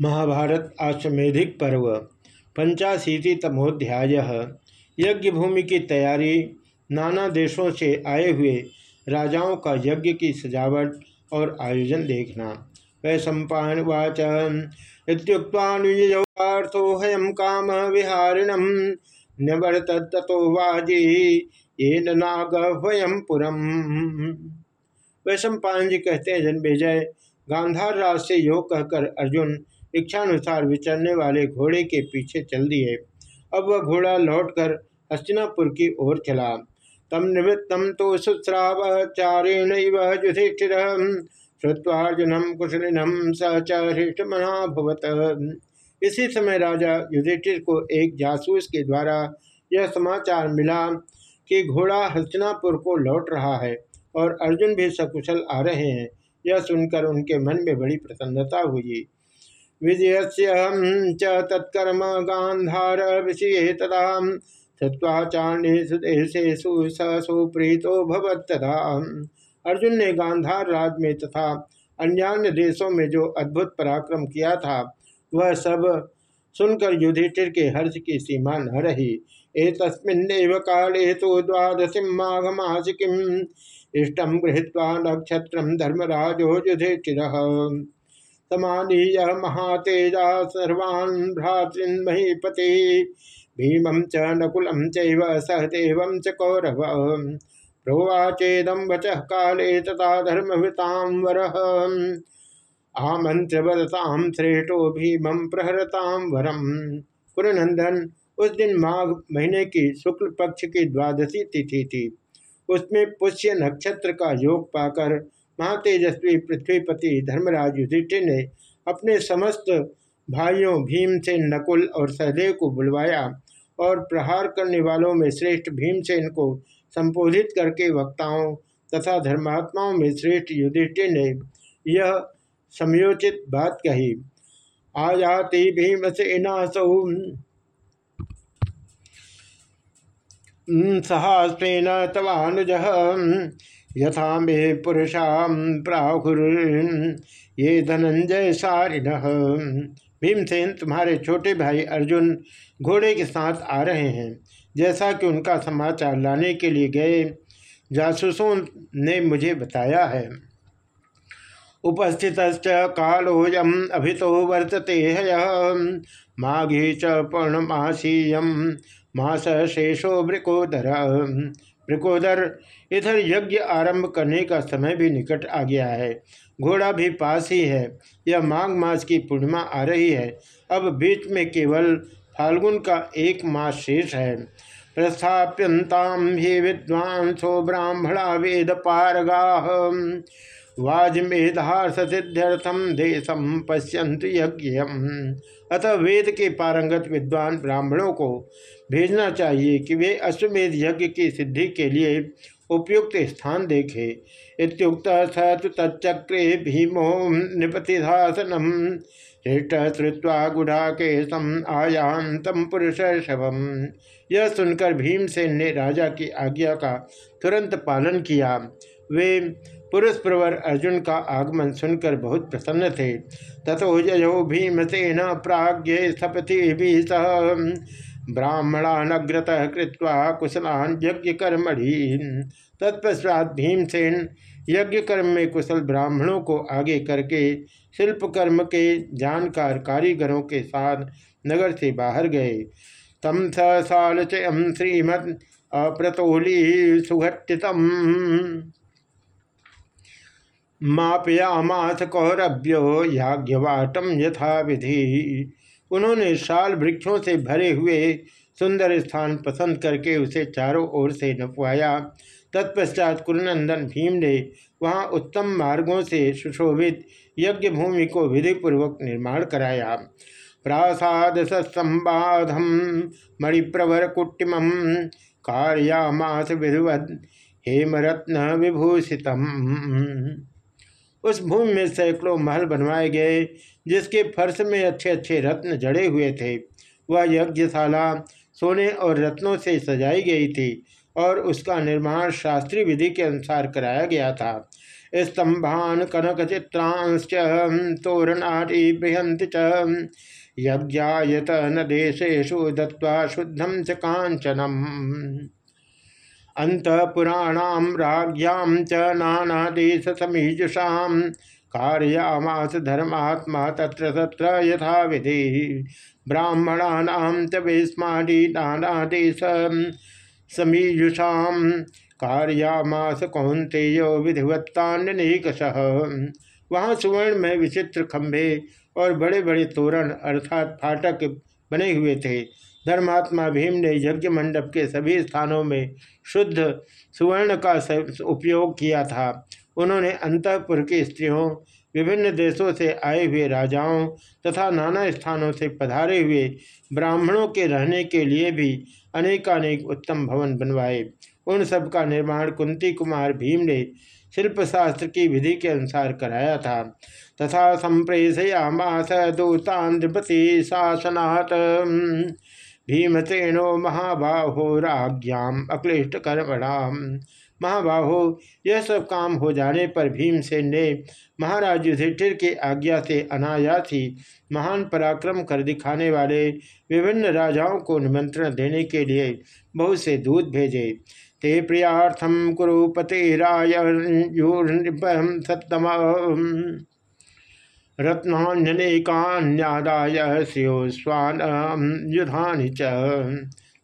महाभारत आश्वेधिक पर्व, पंचाशीति तमोध्याय यज्ञ भूमि की तैयारी, नाना देशों से आए हुए राजाओं का यज्ञ की सजावट और आयोजन देखना। वैशंपावाच इतुक्तार्थो हयम काम विहारिणम निवर्त तथो वाजी ये नाग वयम पुरम। वैशंपायन जी कहते हैं, जन विजय गांधार राज से योग कहकर अर्जुन इच्छानुसार विचरने वाले घोड़े के पीछे चल दिए। अब वह घोड़ा लौटकर हस्तिनापुर की ओर चला। तम निवृत्तम तो सुश्राव चारेण युधिष्ठिर श्रुवार्जुनम कुशलिनम सहृष्ट मना भवत इसी समय राजा युधिष्ठिर को एक जासूस के द्वारा यह समाचार मिला कि घोड़ा हस्तिनापुर को लौट रहा है और अर्जुन भी सकुशल आ रहे हैं। यह सुनकर उनके मन में बड़ी प्रसन्नता हुई। विजय च तत्कर्म गांधार विषय तदा सत्वाचार्येशु सुप्रीतो भवत्तदा अर्जुन ने गांधार राज में तथा अन्य देशों में जो अद्भुत पराक्रम किया था, वह सब सुनकर युधिष्ठिर के हर्ष की सीमा न रही। एक काले तो द्वादशी माघ मास किम इष्टम गृहत्वा नक्षत्र धर्मराजो युधिष्ठिर। समानीय महातेजा सर्वान् भ्रातृन् भीमं च नकुलं चैव सहदेव च कौरव। प्रोवाचेदं वचः काले तथा धर्मभृतां वरः। आमंत्र वदतां श्रेष्ठो भीमं प्रहरतां वरम। कुरनंदन उस दिन माघ महीने की शुक्ल पक्ष की द्वादशी तिथि थी। उसमें पुष्य नक्षत्र का योग पाकर महातेजस्वी पृथ्वीपति धर्मराज युधिष्ठिर ने अपने समस्त भाइयों भीमसेन, नकुल और सहदेव को बुलवाया और प्रहार करने वालों में श्रेष्ठ भीमसेन को संबोधित करके वक्ताओं तथा धर्मात्माओं में श्रेष्ठ युधिष्ठिर ने यह समयोचित बात कही। आयाति भीमसेनासौ। सहस्रेण तवानुज। यथा मे पुरुषा प्राहुर ये धनंजय सारिण। भीमसेन, तुम्हारे छोटे भाई अर्जुन घोड़े के साथ आ रहे हैं। जैसा कि उनका समाचार लाने के लिए गए जासूसों ने मुझे बताया है। उपस्थित कालोयम अभितो वर्तते हय। माघी च पौर्णमासीयम मास शेषो वृकोदर वृकोदर इधर यज्ञ आरंभ करने का समय भी निकट आ गया है। घोड़ा भी पास ही है। यह माघ मास की पूर्णिमा आ रही है। अब बीच में केवल फाल्गुन का एक मास शेष है। प्रस्थाप्यंताम ही विद्वांसो ब्राह्मणा वेद पारगा। वाजमेधार्थ सिद्ध्यर्थम देशम पश्यंत यज्ञ अतः वेद के पारंगत विद्वान ब्राह्मणों को भेजना चाहिए कि वे अश्वमेध यज्ञ की सिद्धि के लिए उपयुक्त स्थान देखे। इतुक्त स तो तच्चक्रे भीमो नृपतिधासनम श्रेष्ठ श्रुवा गुढ़ा के सम आयांतम पुरुष शवम यह सुनकर भीमसेन ने राजा की आज्ञा का तुरंत पालन किया। वे पुरुष प्रवर अर्जुन का आगमन सुनकर बहुत प्रसन्न थे। तथो जयो भीमसेन प्राज्ञ सपति भी सह। ब्राह्मणानग्रत कृत्वा कुशलान यज्ञ कर्मढ़ी तत्पश्चात भीमसेन यज्ञ कर्म में कुशल ब्राह्मणों को आगे करके शिल्प कर्म के जानकार कारीगरों के साथ नगर से बाहर गए। तम साल चम श्रीमद अप्रतोली सुघटितम मापयामाथ कौरभ्यो याज्ञवाटम यथा विधि उन्होंने शाल वृक्षों से भरे हुए सुंदर स्थान पसंद करके उसे चारों ओर से नपवाया। तत्पश्चात कुरुनंदन भीम ने वहाँ उत्तम मार्गों से सुशोभित यज्ञ भूमि को विधिपूर्वक निर्माण कराया। प्रासाद संबाधम मणिप्रवर कुटिम कार्यामास विधिवत हेमरत्न विभूषितम उस भूमि में सैकड़ों महल बनवाए गए, जिसके फर्श में अच्छे अच्छे रत्न जड़े हुए थे। वह यज्ञशाला सोने और रत्नों से सजाई गई थी और उसका निर्माण शास्त्रीय विधि के अनुसार कराया गया था। स्तंभान कनक चित्रांश तोरणारी बृहंति च। यज्ञायत न देशेशु दत्वा शुद्धम च कांचनम अंतपुराणाम राज्ञाम च नाना देश समीजुषा कारयामास धर्मात्मा तत्र तत्र यथा विधि ब्राह्मणानाम च वेस्माडी नाना देश समीजुषा कार्यामास कौंतेयो विधिवत्तान्यकश वहाँ सुवर्ण में विचित्र खंभे और बड़े बड़े तोरण अर्थात फाटक बने हुए थे। धर्मात्मा भीम ने यज्ञ मंडप के सभी स्थानों में शुद्ध सुवर्ण का उपयोग किया था। उन्होंने अंतपुर की स्त्रियों, विभिन्न देशों से आए हुए राजाओं तथा नाना स्थानों से पधारे हुए ब्राह्मणों के रहने के लिए भी अनेकानेक उत्तम भवन बनवाए। उन सब का निर्माण कुंती कुमार भीम ने शिल्प शास्त्र की विधि के अनुसार कराया था। तथा संप्रेषयामास दूतान शासनात् भीमसेनो महाबाहो राज्ञाम अक्लिष्ट कर्मणाम महाबाहो, यह सब काम हो जाने पर भीमसेन ने महाराज युधिष्ठिर की आज्ञा से अनायास ही महान पराक्रम कर दिखाने वाले विभिन्न राजाओं को निमंत्रण देने के लिए बहुत से दूत भेजे। ते प्रियार्थम कुरुपते राय सत्तम रत्नान्यनेकान्यादाय श्रियोस्वान युधानि च।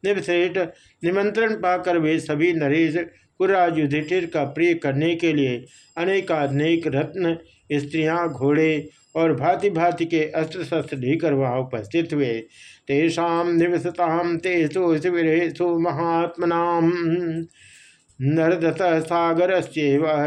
निवश्रेष्ठ निमंत्रण पाकर वे सभी नरेश कुराज युधिष्ठिर का प्रिय करने के लिए अनेकानेक रत्न, स्त्रियाँ, घोड़े और भांति भांति के अस्त्र शस्त्र लेकर वहाँ उपस्थित हुए। तेषा निवसताम तेसु शिविरेशु महात्मना। नरदत सागर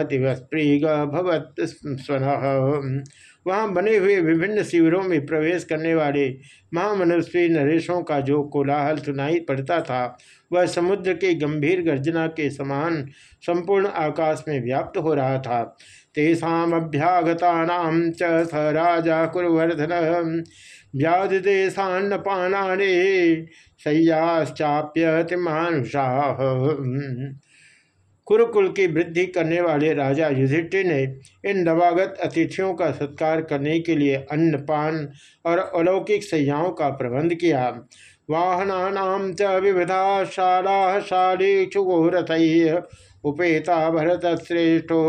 दिवस प्रीग भवत स्वन वहाँ बने हुए विभिन्न शिविरों में प्रवेश करने वाले महामनुष्य नरेशों का जो कोलाहल सुनाई पड़ता था, वह समुद्र के गंभीर गर्जना के समान संपूर्ण आकाश में व्याप्त हो रहा था। तेषाभ्यागता च स राजा कुरवर्धन। व्याधिदेशान्नपाने शय्याश्चाप्य मानुषा कुरुकुल की वृद्धि करने वाले राजा युधिष्ठिर ने इन नवागत अतिथियों का सत्कार करने के लिए अन्न पान और अलौकिक सैयाओं का प्रबंध किया। वाहना च विविधा शाला शाली चुगोरथ उपेता भरत श्रेष्ठो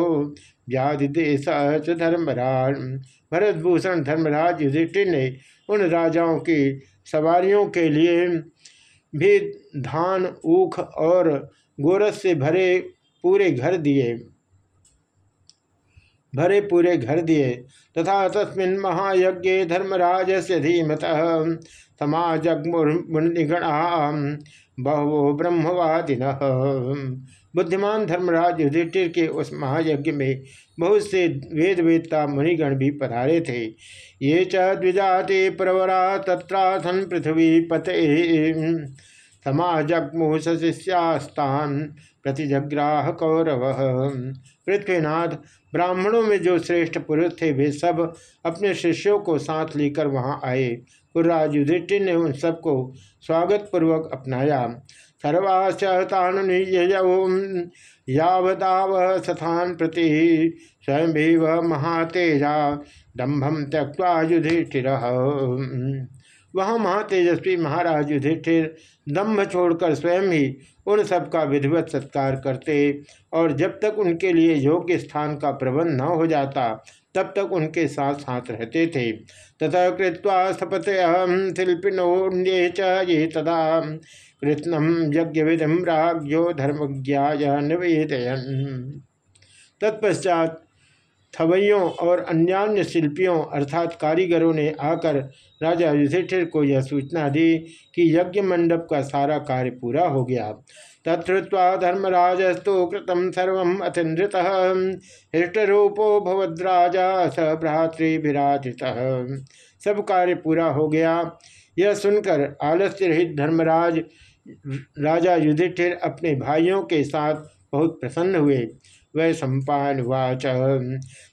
व्याधिदेश धर्मराज, भरतभूषण धर्मराज युधिष्ठिर ने उन राजाओं की सवारियों के लिए भी धान, ऊख और गोरस से भरे पूरे घर दिए। भरे पूरे घर दिए। तथा तस्मिन महायज्ञ धर्मराज से धीमत समाजगुणिगणा बहवो ब्रह्मवादिन। बुद्धिमान धर्मराज युधिष्ठिर के उस महायज्ञ में बहुत से वेद वेदता मुनिगण भी पधारे थे। ये च द्विजाति प्रवरा तत्रासन पृथ्वी पते। समाजगमुह शिष्यास्तान प्रतिजग्राह कौरव पृथ्वीनाथ, ब्राह्मणों में जो श्रेष्ठ पुरुष थे, वे सब अपने शिष्यों को साथ लेकर वहाँ आए। पुराज युधिष्ठिर ने उन सबको स्वागत पूर्वक अपनाया। सर्वाश्चतानुयावदाव सथान प्रति स्वयं भी वह महातेजा दम्भम त्यक्वा युधिष्ठिर। वहाँ महातेजस्वी महाराज युधिष्ठिर दम्भ छोड़कर स्वयं ही उन सब का विधिवत सत्कार करते और जब तक उनके लिए योग्य स्थान का प्रबंध न हो जाता, तब तक उनके साथ साथ रहते थे। तथा कृत्वा स्थपत शिल्पिनोन्ये ये तदा। कृष्णम यज्ञ विधिम राज्यो धर्मज्ञाय निवेदयन। तत्पश्चात थवैयों और अन्यान्य शिल्पियों अर्थात कारीगरों ने आकर राजा युधिष्ठिर को यह सूचना दी कि यज्ञ मंडप का सारा कार्य पूरा हो गया। तत्वा धर्मराजस्तु कृतम सर्व अतिनृत हृष्टरूपो भवद्राजा स भ्रातृभिराजित सब कार्य पूरा हो गया। यह सुनकर आलस्य रहित धर्मराज राजा युधिष्ठिर अपने भाइयों के साथ बहुत प्रसन्न हुए। वै सम्पावाच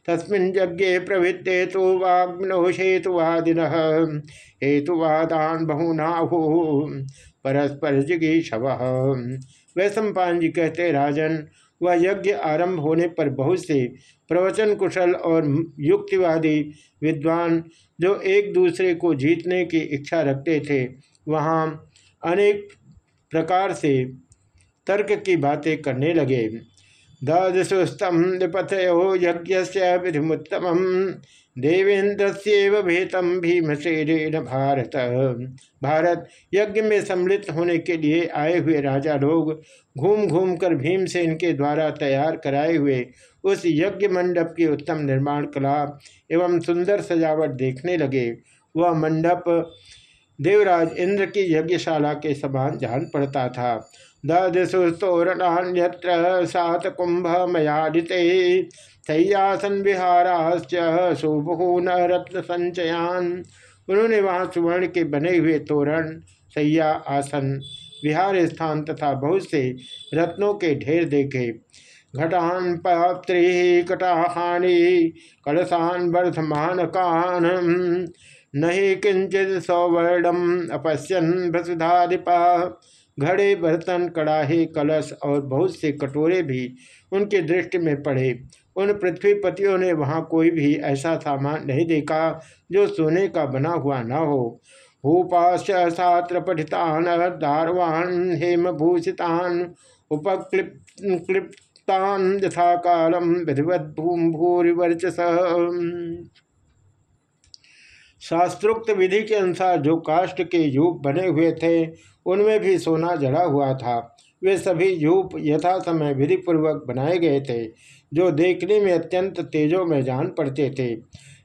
तस्मिन् यज्ञे प्रवृत्ते तो वाग्नोषेतुवादिन हेतुवादान बहुनाहु। परस्पर जिगी शव वै सम्पान जी कहते, राजन, वह यज्ञ आरंभ होने पर बहुत से प्रवचन कुशल और युक्तिवादी विद्वान जो एक दूसरे को जीतने की इच्छा रखते थे, वहाँ अनेक प्रकार से तर्क की बातें करने लगे। ददसुस्तम निपथयो यज्ञ विधिमुत्तम देवेंद्र से भेतम भीमसेन भारत। भारत यज्ञ में सम्मिलित होने के लिए आए हुए राजा लोग घूम घूम कर भीमसेन के द्वारा तैयार कराए हुए उस यज्ञ मंडप की उत्तम निर्माण कला एवं सुंदर सजावट देखने लगे। वह मंडप देवराज इंद्र की यज्ञशाला के समान जान पड़ता था। दधसुस्तोरणान्यत्र सात कुंभ मयादिते शय्यासन विहाराश्च सुबहून रत्न संचयान उन्होंने वहाँ सुवर्ण के बने हुए तोरण, सैया, आसन, विहार स्थान तथा बहुत से रत्नों के ढेर देखे। घटान पत्री कटाहानी, कलशान वर्धमान कान नहीं किंचित सौवर्णम अपश्यन वसुधाधिपा घड़े बर्तन, कड़ाहे, कलश और बहुत से कटोरे भी उनकी दृष्टि में पड़े। उन पृथ्वीपतियों ने वहाँ कोई भी ऐसा सामान नहीं देखा जो सोने का बना हुआ न हो। भूपाश छात्र पठितान दारवान हेमभूषितान, उपक्लिप्तान यथा कालम विधिवत भूम भूरिवर्चस शास्त्रोक्त विधि के अनुसार जो काष्ट के यूप बने हुए थे, उनमें भी सोना जड़ा हुआ था। वे सभी यूप यथा समय विधि पूर्वक बनाए गए थे, जो देखने में अत्यंत तेजो में जान पड़ते थे।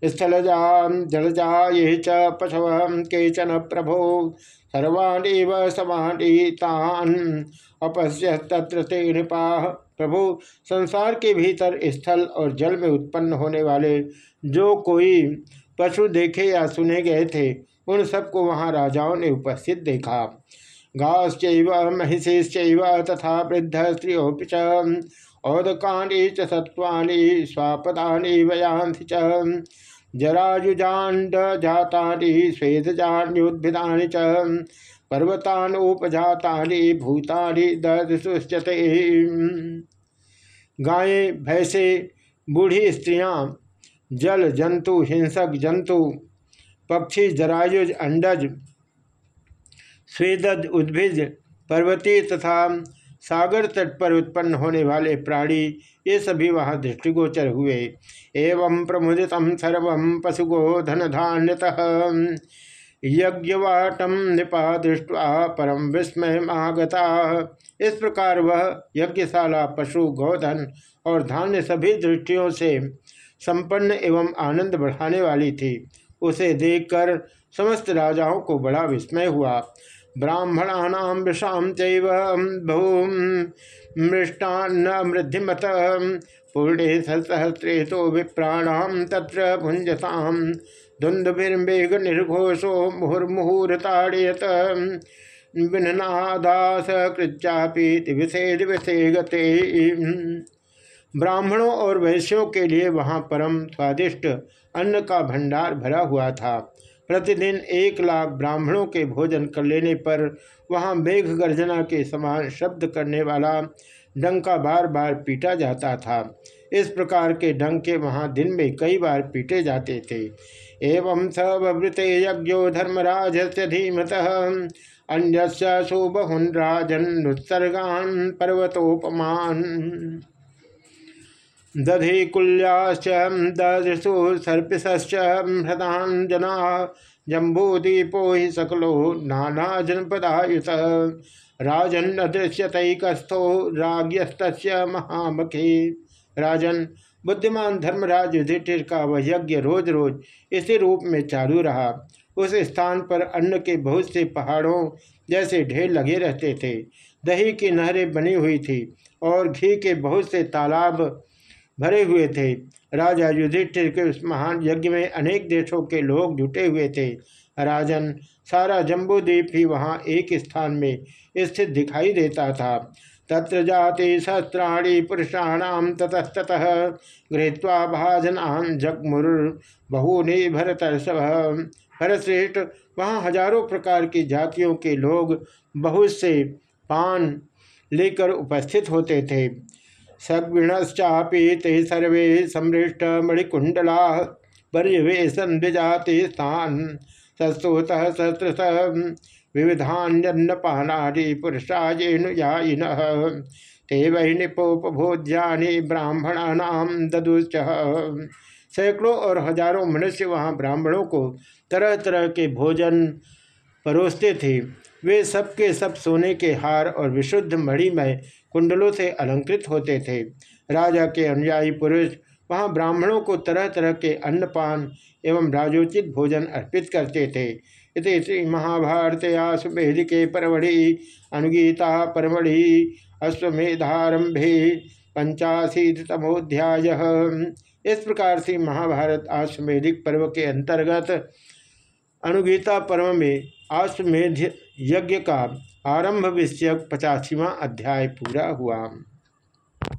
स्थलजा जलजा ये च पशव केचन प्रभो सर्वाणीव समानीतान। अपश्य तत्र ते नृपा। प्रभु, संसार के भीतर स्थल और जल में उत्पन्न होने वाले जो कोई पशु देखे या सुने गए थे, उन सबको वहाँ राजाओं ने उपस्थित देखा। घाश्च महिषेश्चैव तथा वृद्ध स्त्रियोपि औदकानी च सत्वानि स्वापदानि वयांति च। जरायुजाण्ड जातानि स्वेदजान्युद्भिदानि च। पर्वतानुपजातानि, भूतानि ददसुश्चते गायें, भैंसे, बूढ़ी स्त्रियाँ जल जंतु, हिंसक जंतु, पक्षी, जरायुज, अंडज स्वेदज उद्भिज पर्वती तथा सागर तट पर उत्पन्न होने वाले प्राणी, ये सभी वहाँ दृष्टिगोचर हुए। एवं प्रमुदित सर्व पशुगो धन धान्यत यज्ञवाटम निपा दृष्टवा परम विस्मय आगता। इस प्रकार वह यज्ञशाला, पशु, गोधन और धान्य सभी दृष्टियों से संपन्न एवं आनंद बढ़ाने वाली थी। उसे देखकर समस्त राजाओं को बड़ा विस्मय हुआ। ब्राह्मणा विषाम चूम मृष्टान्न मृद्धिमत पूर्णे सहस्रे तो विप्राणाम तत्र भुंजताम धुंधुर्मेघ निर्घोषो मुहुर्मुहूर्ताड़यत। विननादास कृत्यापि दिवसे दिवसे गते ब्राह्मणों और वैश्यों के लिए वहाँ परम स्वादिष्ट अन्न का भंडार भरा हुआ था। प्रतिदिन एक लाख ब्राह्मणों के भोजन कर लेने पर वहाँ मेघ गर्जना के समान शब्द करने वाला डंका बार बार पीटा जाता था। इस प्रकार के डंके वहाँ दिन में कई बार पीटे जाते थे। एवं सवृते यज्ञो धर्मराज से धीमत अन्य सुबहुन राजन उत्सर्गान पर्वतोपमान। दधि कुल्याश्च दधसु सर्पिश्च हृदान जना जम्बूदीपो ही सकलो नाना जनपदायुत राजन अदृश्यतकस्थो राग्यस्त महामखे। राजन, बुद्धिमान धर्मराज युधिष्ठिर का वह यज्ञ रोज रोज इसी रूप में चालू रहा। उस स्थान पर अन्न के बहुत से पहाड़ों जैसे ढेर लगे रहते थे। दही की नहरें बनी हुई थी और घी के बहुत से तालाब भरे हुए थे। राजा युधिष्ठिर के उस महान यज्ञ में अनेक देशों के लोग जुटे हुए थे। राजन सारा जम्बूद्वीप ही वहाँ एक स्थान में स्थित दिखाई देता था। तत्र जाति सहस्राणी पुरुषाणाम ततस्तः गृहत्वा भाजनान जगमुर बहुने भरत भरतश्रेष्ठ, वहाँ हज़ारों प्रकार की जातियों के लोग बहुत से पान लेकर उपस्थित होते थे। सगृणश्चापी ते सर्वे समृष्ट मणिकुंडला पर्यवेशन द्विजाति स्थान। सस्तोत शस्त्रस विविधान्यन्नपानादि पुरुषाजेनुयायिन ते वही निपोपभोज्यानि ब्राह्मणानाम ददुश्च। सैकड़ों और हज़ारों मनुष्य वहाँ ब्राह्मणों को तरह तरह के भोजन परोसते थे। वे सबके सब सोने के हार और विशुद्ध मणिमय कुंडलों से अलंकृत होते थे। राजा के अनुयायी पुरुष वहाँ ब्राह्मणों को तरह तरह के अन्नपान एवं राजोचित भोजन अर्पित करते थे। इति श्री महाभारत आसुमेधिके परमढ़ि, अनुगीता परमढ़ि अश्वेधारंभे पंचाशीतमोध्याय इस प्रकार से महाभारत आश्वेधिक पर्व के अंतर्गत अनुगीता पर्व में आश्वेध यज्ञ का आरंभ विषयक पचासीवा अध्याय पूरा हुआ।